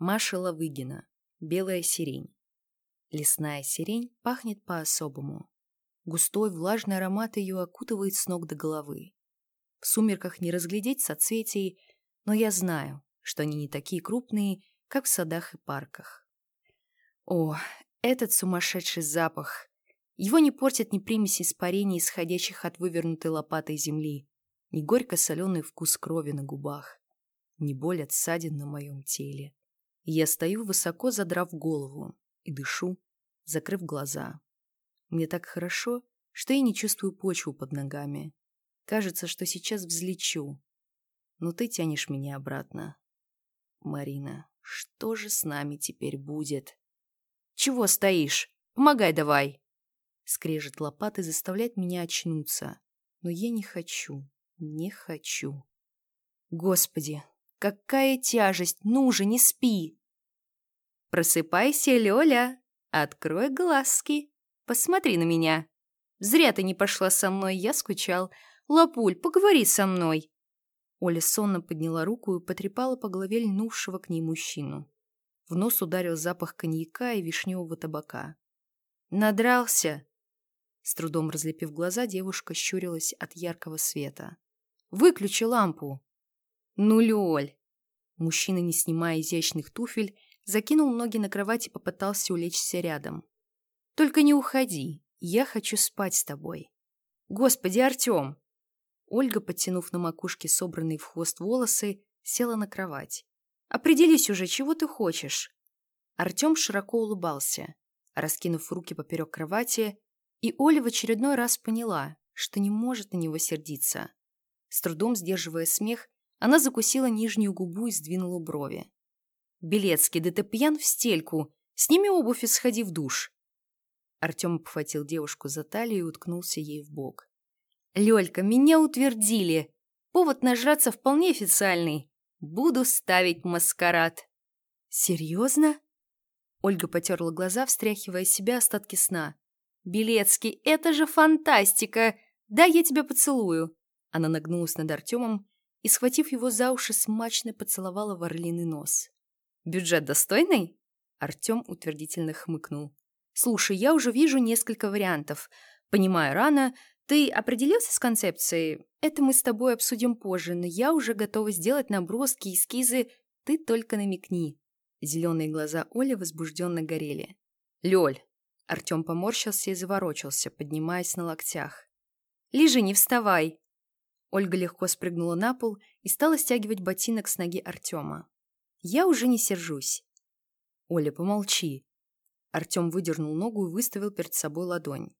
Маша Лавыгина. Белая сирень. Лесная сирень пахнет по-особому. Густой влажный аромат ее окутывает с ног до головы. В сумерках не разглядеть соцветий, но я знаю, что они не такие крупные, как в садах и парках. О, этот сумасшедший запах! Его не портят ни примеси испарений, исходящих от вывернутой лопатой земли, ни горько-соленый вкус крови на губах, ни боль от ссадин на моем теле. Я стою, высоко задрав голову, и дышу, закрыв глаза. Мне так хорошо, что я не чувствую почву под ногами. Кажется, что сейчас взлечу. Но ты тянешь меня обратно. Марина, что же с нами теперь будет? Чего стоишь? Помогай давай. Скрежет лопаты заставляет меня очнуться. Но я не хочу, не хочу. Господи, какая тяжесть! Ну же, не спи! Просыпайся, Лёля! Открой глазки! Посмотри на меня! Зря ты не пошла со мной, я скучал. Лапуль, поговори со мной!» Оля сонно подняла руку и потрепала по голове льнувшего к ней мужчину. В нос ударил запах коньяка и вишневого табака. «Надрался!» С трудом разлепив глаза, девушка щурилась от яркого света. «Выключи лампу!» «Ну, Лёль!» Мужчина, не снимая изящных туфель, закинул ноги на кровать и попытался улечься рядом. «Только не уходи, я хочу спать с тобой». «Господи, Артем!» Ольга, подтянув на макушке собранные в хвост волосы, села на кровать. «Определись уже, чего ты хочешь?» Артем широко улыбался, раскинув руки поперек кровати, и Оля в очередной раз поняла, что не может на него сердиться. С трудом сдерживая смех, она закусила нижнюю губу и сдвинула брови. «Белецкий, да ты пьян в стельку! Сними обувь и сходи в душ!» Артем обхватил девушку за талию и уткнулся ей в бок. Лёлька, меня утвердили. Повод нажраться вполне официальный. Буду ставить маскарад. Серьезно? Ольга потерла глаза, встряхивая себя остатки сна. «Белецкий, это же фантастика! Да, я тебя поцелую!» Она нагнулась над Артемом и, схватив его за уши, смачно поцеловала в орлиный нос. «Бюджет достойный?» Артем утвердительно хмыкнул. «Слушай, я уже вижу несколько вариантов. Понимаю, рано, ты определился с концепцией? Это мы с тобой обсудим позже, но я уже готова сделать наброски, эскизы. Ты только намекни. Зеленые глаза Оли возбужденно горели. Лёль. Артем поморщился и заворочился, поднимаясь на локтях. Лежи, не вставай. Ольга легко спрыгнула на пол и стала стягивать ботинок с ноги Артема. Я уже не сержусь. Оля, помолчи. Артем выдернул ногу и выставил перед собой ладонь.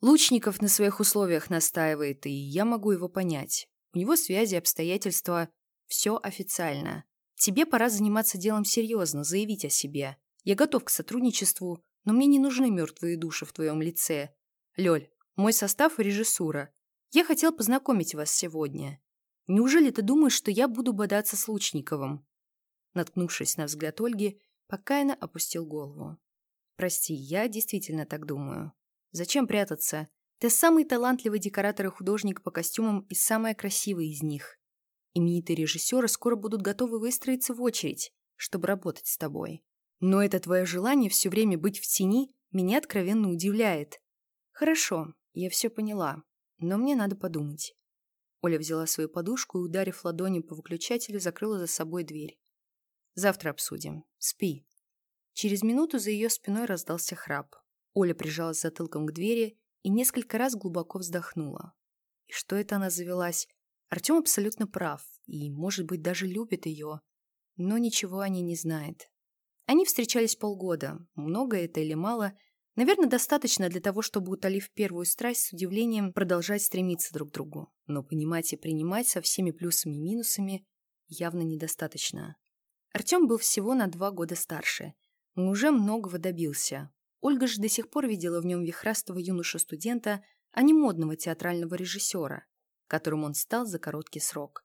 Лучников на своих условиях настаивает, и я могу его понять. У него связи, обстоятельства, все официально. Тебе пора заниматься делом серьезно, заявить о себе. Я готов к сотрудничеству, но мне не нужны мертвые души в твоем лице. Лёль, мой состав режиссура. Я хотел познакомить вас сегодня. Неужели ты думаешь, что я буду бодаться с Лучниковым?» Наткнувшись на взгляд Ольги, покаянно опустил голову. «Прости, я действительно так думаю. Зачем прятаться? Ты самый талантливый декоратор и художник по костюмам и самая красивая из них. Именитые режиссеры скоро будут готовы выстроиться в очередь, чтобы работать с тобой. Но это твое желание все время быть в тени меня откровенно удивляет. Хорошо, я все поняла, но мне надо подумать. Оля взяла свою подушку и, ударив ладонью по выключателю, закрыла за собой дверь. Завтра обсудим. Спи. Через минуту за ее спиной раздался храп. Оля прижалась затылком к двери и несколько раз глубоко вздохнула. И что это она завелась? Артем абсолютно прав и, может быть, даже любит ее, но ничего о ней не знает. Они встречались полгода, много это или мало, наверное, достаточно для того, чтобы, утолив первую страсть, с удивлением продолжать стремиться друг к другу. Но понимать и принимать со всеми плюсами и минусами явно недостаточно. Артем был всего на два года старше, но уже многого добился, Ольга же до сих пор видела в нем вихрастого юноша-студента, а не модного театрального режиссера, которым он стал за короткий срок.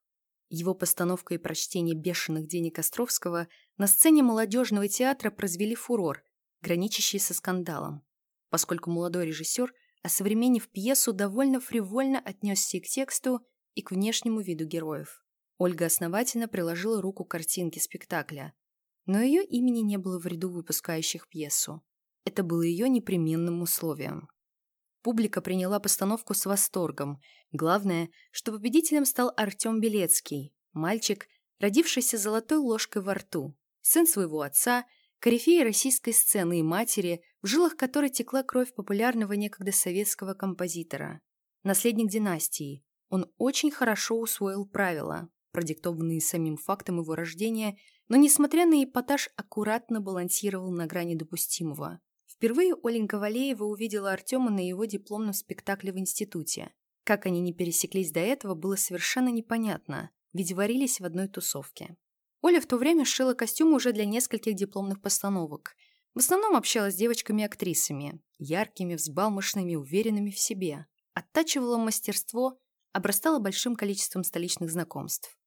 Его постановка и прочтение «Бешеных денег» Островского на сцене молодежного театра произвели фурор, граничащий со скандалом, поскольку молодой режиссер, осовременив пьесу, довольно фривольно отнесся и к тексту, и к внешнему виду героев. Ольга основательно приложила руку к картинке спектакля, но ее имени не было в ряду выпускающих пьесу. Это было ее непременным условием. Публика приняла постановку с восторгом. Главное, что победителем стал Артем Белецкий, мальчик, родившийся золотой ложкой во рту, сын своего отца, корифея российской сцены и матери, в жилах которой текла кровь популярного некогда советского композитора. Наследник династии, он очень хорошо усвоил правила, продиктованные самим фактом его рождения, но, несмотря на эпатаж, аккуратно балансировал на грани допустимого. Впервые Оленька Валеева увидела Артема на его дипломном спектакле в институте. Как они не пересеклись до этого, было совершенно непонятно, ведь варились в одной тусовке. Оля в то время шила костюмы уже для нескольких дипломных постановок. В основном общалась с девочками-актрисами, яркими, взбалмошными, уверенными в себе. Оттачивала мастерство, обрастала большим количеством столичных знакомств.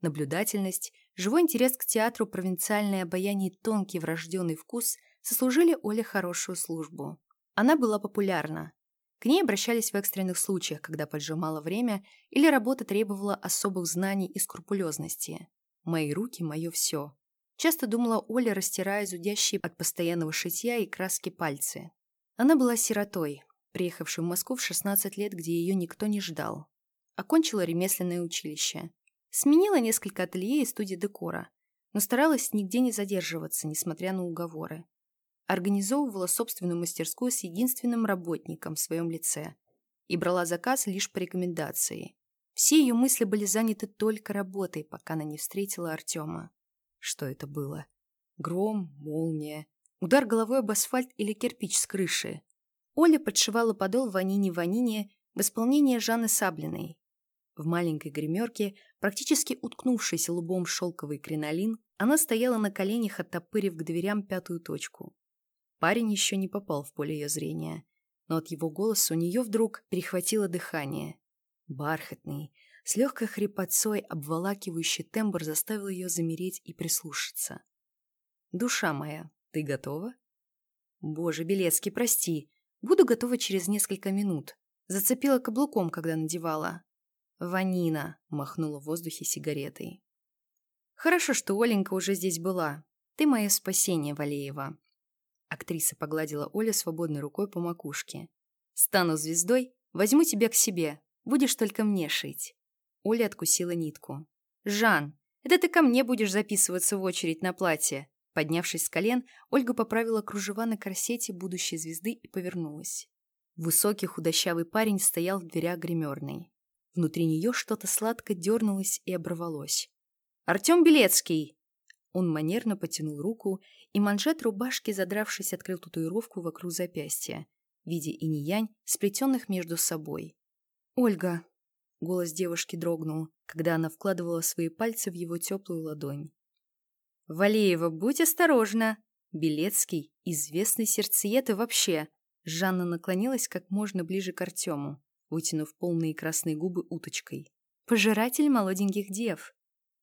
Наблюдательность, живой интерес к театру, провинциальное обаяние и тонкий врожденный вкус сослужили Оле хорошую службу. Она была популярна. К ней обращались в экстренных случаях, когда поджимало время или работа требовала особых знаний и скрупулезности. «Мои руки – мое все». Часто думала Оля, растирая зудящие от постоянного шитья и краски пальцы. Она была сиротой, приехавшей в Москву в 16 лет, где ее никто не ждал. Окончила ремесленное училище. Сменила несколько ателье и студий декора, но старалась нигде не задерживаться, несмотря на уговоры. Организовывала собственную мастерскую с единственным работником в своем лице и брала заказ лишь по рекомендации. Все ее мысли были заняты только работой, пока она не встретила Артема. Что это было? Гром, молния, удар головой об асфальт или кирпич с крыши. Оля подшивала подол ванине-ванине в исполнении Жанны Саблиной. В маленькой гримерке, практически уткнувшейся лбом в шелковый кринолин, она стояла на коленях, оттопырив к дверям пятую точку. Парень еще не попал в поле ее зрения, но от его голоса у нее вдруг перехватило дыхание. Бархатный, с легкой хрипотцой обволакивающий тембр заставил ее замереть и прислушаться. «Душа моя, ты готова?» «Боже, Белецкий, прости. Буду готова через несколько минут. Зацепила каблуком, когда надевала. «Ванина!» – махнула в воздухе сигаретой. «Хорошо, что Оленька уже здесь была. Ты мое спасение, Валеева». Актриса погладила Оля свободной рукой по макушке. «Стану звездой, возьму тебя к себе. Будешь только мне шить». Оля откусила нитку. «Жан, это ты ко мне будешь записываться в очередь на платье?» Поднявшись с колен, Ольга поправила кружева на корсете будущей звезды и повернулась. Высокий худощавый парень стоял в дверях гримерной. Внутри нее что-то сладко дернулось и оборвалось. «Артем Белецкий!» Он манерно потянул руку, и манжет рубашки, задравшись, открыл татуировку вокруг запястья, в виде инь-янь, сплетенных между собой. «Ольга!» — голос девушки дрогнул, когда она вкладывала свои пальцы в его теплую ладонь. «Валеева, будь осторожна!» Белецкий — известный сердцеед и вообще. Жанна наклонилась как можно ближе к Артему вытянув полные красные губы уточкой. «Пожиратель молоденьких дев!»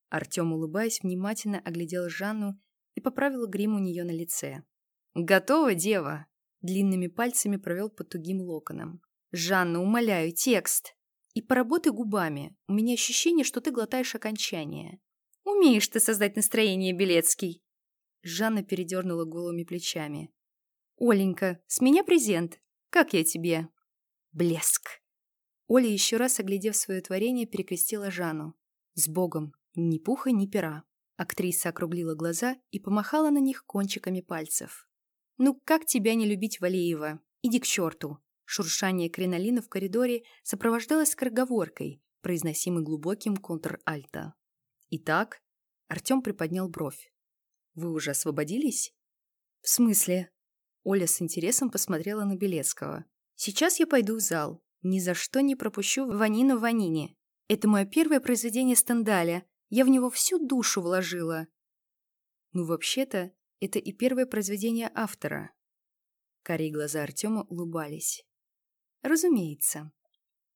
Артем, улыбаясь, внимательно оглядел Жанну и поправил грим у нее на лице. «Готова, дева!» Длинными пальцами провел по тугим локонам. «Жанна, умоляю, текст!» «И поработай губами. У меня ощущение, что ты глотаешь окончание». «Умеешь ты создать настроение, Белецкий!» Жанна передернула голыми плечами. «Оленька, с меня презент. Как я тебе?» «Блеск!» Оля, еще раз оглядев свое творение, перекрестила Жанну. «С Богом! Ни пуха, ни пера!» Актриса округлила глаза и помахала на них кончиками пальцев. «Ну как тебя не любить, Валеева? Иди к черту!» Шуршание кринолина в коридоре сопровождалось скороговоркой, произносимой глубоким контр-альто. «Итак?» Артем приподнял бровь. «Вы уже освободились?» «В смысле?» Оля с интересом посмотрела на Белецкого. «Сейчас я пойду в зал. Ни за что не пропущу «Ванину Ванине». Это мое первое произведение Стендаля. Я в него всю душу вложила. Ну, вообще-то, это и первое произведение автора. Карие глаза Артема улыбались. Разумеется.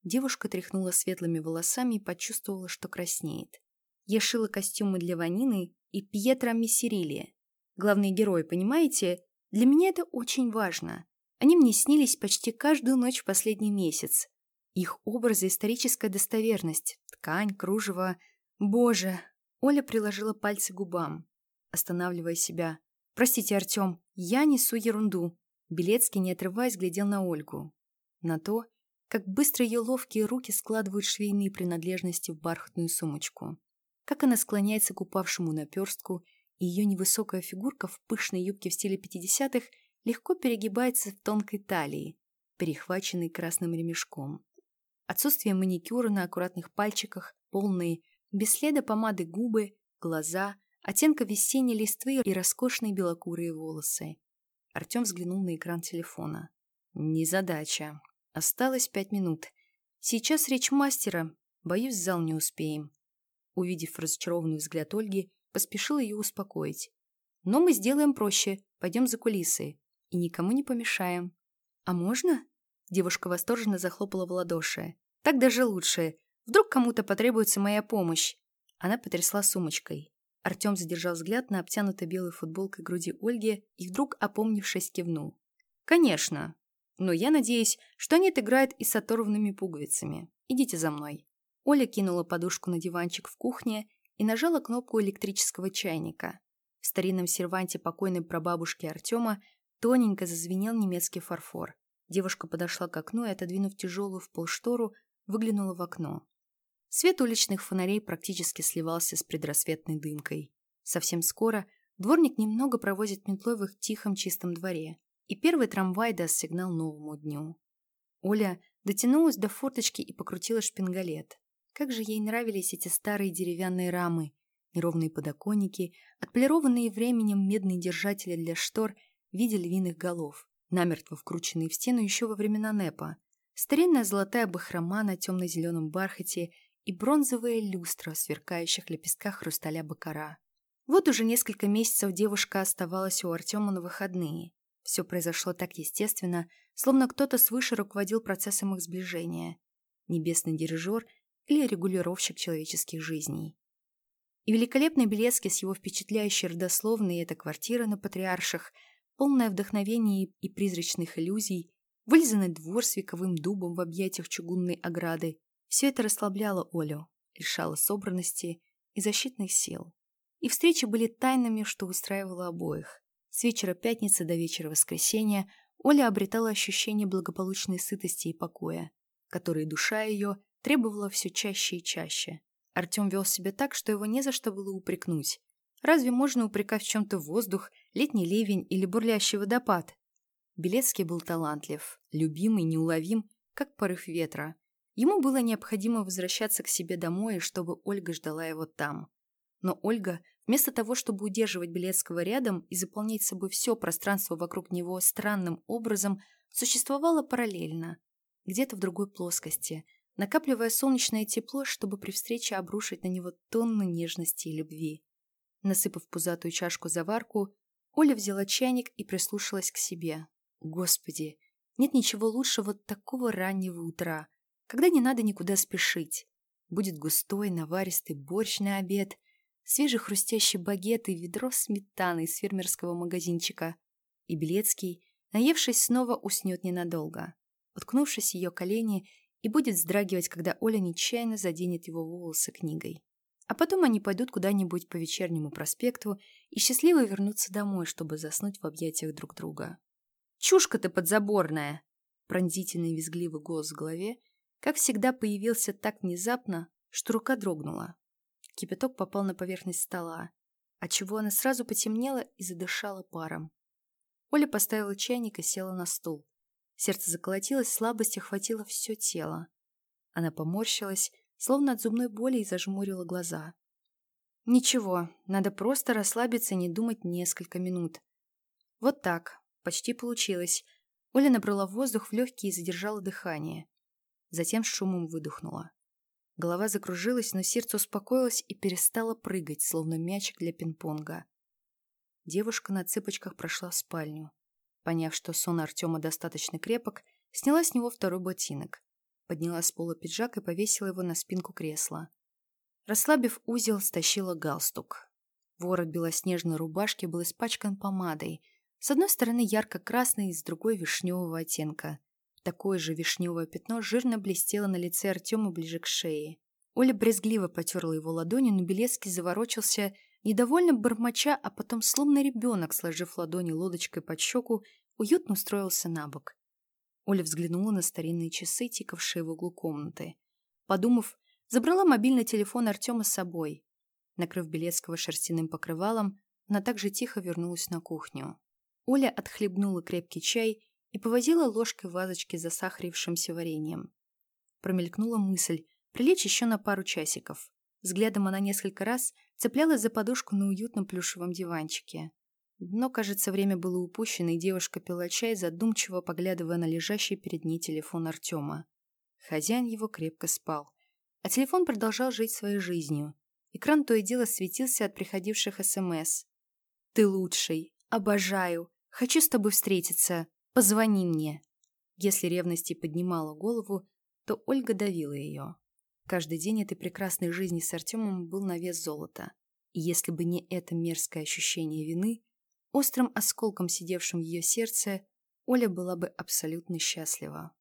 Девушка тряхнула светлыми волосами и почувствовала, что краснеет. Я шила костюмы для Ванины и Пьетро Мессерили. Главные герои, понимаете? Для меня это очень важно. Они мне снились почти каждую ночь в последний месяц. Их образы — историческая достоверность, ткань, кружево. Боже! Оля приложила пальцы к губам. останавливая себя. «Простите, Артем, я несу ерунду». Белецкий, не отрываясь, глядел на Ольгу. На то, как быстро ее ловкие руки складывают швейные принадлежности в бархатную сумочку. Как она склоняется к упавшему наперстку, и ее невысокая фигурка в пышной юбке в стиле 50-х легко перегибается в тонкой талии, перехваченной красным ремешком. Отсутствие маникюра на аккуратных пальчиках, полные, без следа помады губы, глаза, оттенка весенней листвы и роскошные белокурые волосы. Артем взглянул на экран телефона. Незадача. Осталось пять минут. Сейчас речь мастера. Боюсь, в зал не успеем. Увидев разочарованный взгляд Ольги, поспешил ее успокоить. Но мы сделаем проще. Пойдем за кулисы. И никому не помешаем. А можно? Девушка восторженно захлопала в ладоши. Так даже лучше. Вдруг кому-то потребуется моя помощь. Она потрясла сумочкой. Артем задержал взгляд на обтянутой белой футболкой груди Ольги и вдруг, опомнившись, кивнул. «Конечно. Но я надеюсь, что они отыграют и с оторванными пуговицами. Идите за мной». Оля кинула подушку на диванчик в кухне и нажала кнопку электрического чайника. В старинном серванте покойной прабабушки Артема тоненько зазвенел немецкий фарфор. Девушка подошла к окну и, отодвинув тяжелую в полштору, выглянула в окно. Свет уличных фонарей практически сливался с предрассветной дымкой. Совсем скоро дворник немного провозит метлой в их тихом чистом дворе, и первый трамвай даст сигнал новому дню. Оля дотянулась до форточки и покрутила шпингалет. Как же ей нравились эти старые деревянные рамы, неровные подоконники, отполированные временем медные держатели для штор в виде львиных голов, намертво вкрученные в стену еще во времена НЭПа, старинная золотая бахрома на темно-зеленом бархате и бронзовая люстра в сверкающих лепестках хрусталя бакара. Вот уже несколько месяцев девушка оставалась у Артема на выходные. Все произошло так естественно, словно кто-то свыше руководил процессом их сближения. Небесный дирижер или регулировщик человеческих жизней. И великолепный Белецкий с его впечатляющей родословной эта квартира на Патриарших, полная вдохновений и призрачных иллюзий, вылизанный двор с вековым дубом в объятиях чугунной ограды. Все это расслабляло Олю, лишало собранности и защитных сил. И встречи были тайнами, что устраивало обоих. С вечера пятницы до вечера воскресенья Оля обретала ощущение благополучной сытости и покоя, которые душа ее требовала все чаще и чаще. Артем вел себя так, что его не за что было упрекнуть. Разве можно упрекать в чем-то воздух, летний ливень или бурлящий водопад? Белецкий был талантлив, любимый, неуловим, как порыв ветра. Ему было необходимо возвращаться к себе домой, чтобы Ольга ждала его там. Но Ольга, вместо того, чтобы удерживать Белецкого рядом и заполнять собой все пространство вокруг него странным образом, существовала параллельно, где-то в другой плоскости, накапливая солнечное тепло, чтобы при встрече обрушить на него тонны нежности и любви. Насыпав пузатую чашку заварку, Оля взяла чайник и прислушалась к себе. Господи, нет ничего лучше вот такого раннего утра, когда не надо никуда спешить. Будет густой, наваристый борщ на обед, свежий хрустящий багет и ведро сметаны из фермерского магазинчика. И Белецкий, наевшись, снова уснет ненадолго, уткнувшись ее колени и будет вздрагивать, когда Оля нечаянно заденет его волосы книгой. А потом они пойдут куда-нибудь по вечернему проспекту и счастливо вернутся домой, чтобы заснуть в объятиях друг друга. «Чушка ты подзаборная!» Пронзительный визгливый голос в голове, как всегда, появился так внезапно, что рука дрогнула. Кипяток попал на поверхность стола, отчего она сразу потемнела и задышала паром. Оля поставила чайник и села на стул. Сердце заколотилось, слабость охватила все тело. Она поморщилась, словно от зубной боли, и зажмурила глаза. Ничего, надо просто расслабиться и не думать несколько минут. Вот так, Почти получилось. Оля набрала воздух в легкие и задержала дыхание. Затем с шумом выдохнула. Голова закружилась, но сердце успокоилось и перестало прыгать, словно мячик для пинг-понга. Девушка на цыпочках прошла в спальню. Поняв, что сон Артема достаточно крепок, сняла с него второй ботинок. Подняла с пола пиджак и повесила его на спинку кресла. Расслабив узел, стащила галстук. Ворот белоснежной рубашки был испачкан помадой, с одной стороны ярко-красный, с другой вишневого оттенка. Такое же вишневое пятно жирно блестело на лице Артема ближе к шее. Оля брезгливо потерла его ладонью, но Белецкий заворочился, недовольно бормоча, а потом, словно ребенок, сложив ладони лодочкой под щеку, уютно устроился на бок. Оля взглянула на старинные часы, тикавшие в углу комнаты. Подумав, забрала мобильный телефон Артема с собой. Накрыв Белецкого шерстяным покрывалом, она также тихо вернулась на кухню. Оля отхлебнула крепкий чай и повозила ложкой в вазочке за сахарившимся вареньем. Промелькнула мысль прилечь еще на пару часиков. Взглядом она несколько раз цеплялась за подушку на уютном плюшевом диванчике. Но, кажется, время было упущено, и девушка пила чай, задумчиво поглядывая на лежащий перед ней телефон Артема. Хозяин его крепко спал. А телефон продолжал жить своей жизнью. Экран то и дело светился от приходивших СМС. «Ты лучший! Обожаю! Хочу с тобой встретиться! Позвони мне!» Если ревность и поднимала голову, то Ольга давила ее. Каждый день этой прекрасной жизни с Артемом был на вес золота. И если бы не это мерзкое ощущение вины, острым осколком сидевшим в ее сердце, Оля была бы абсолютно счастлива.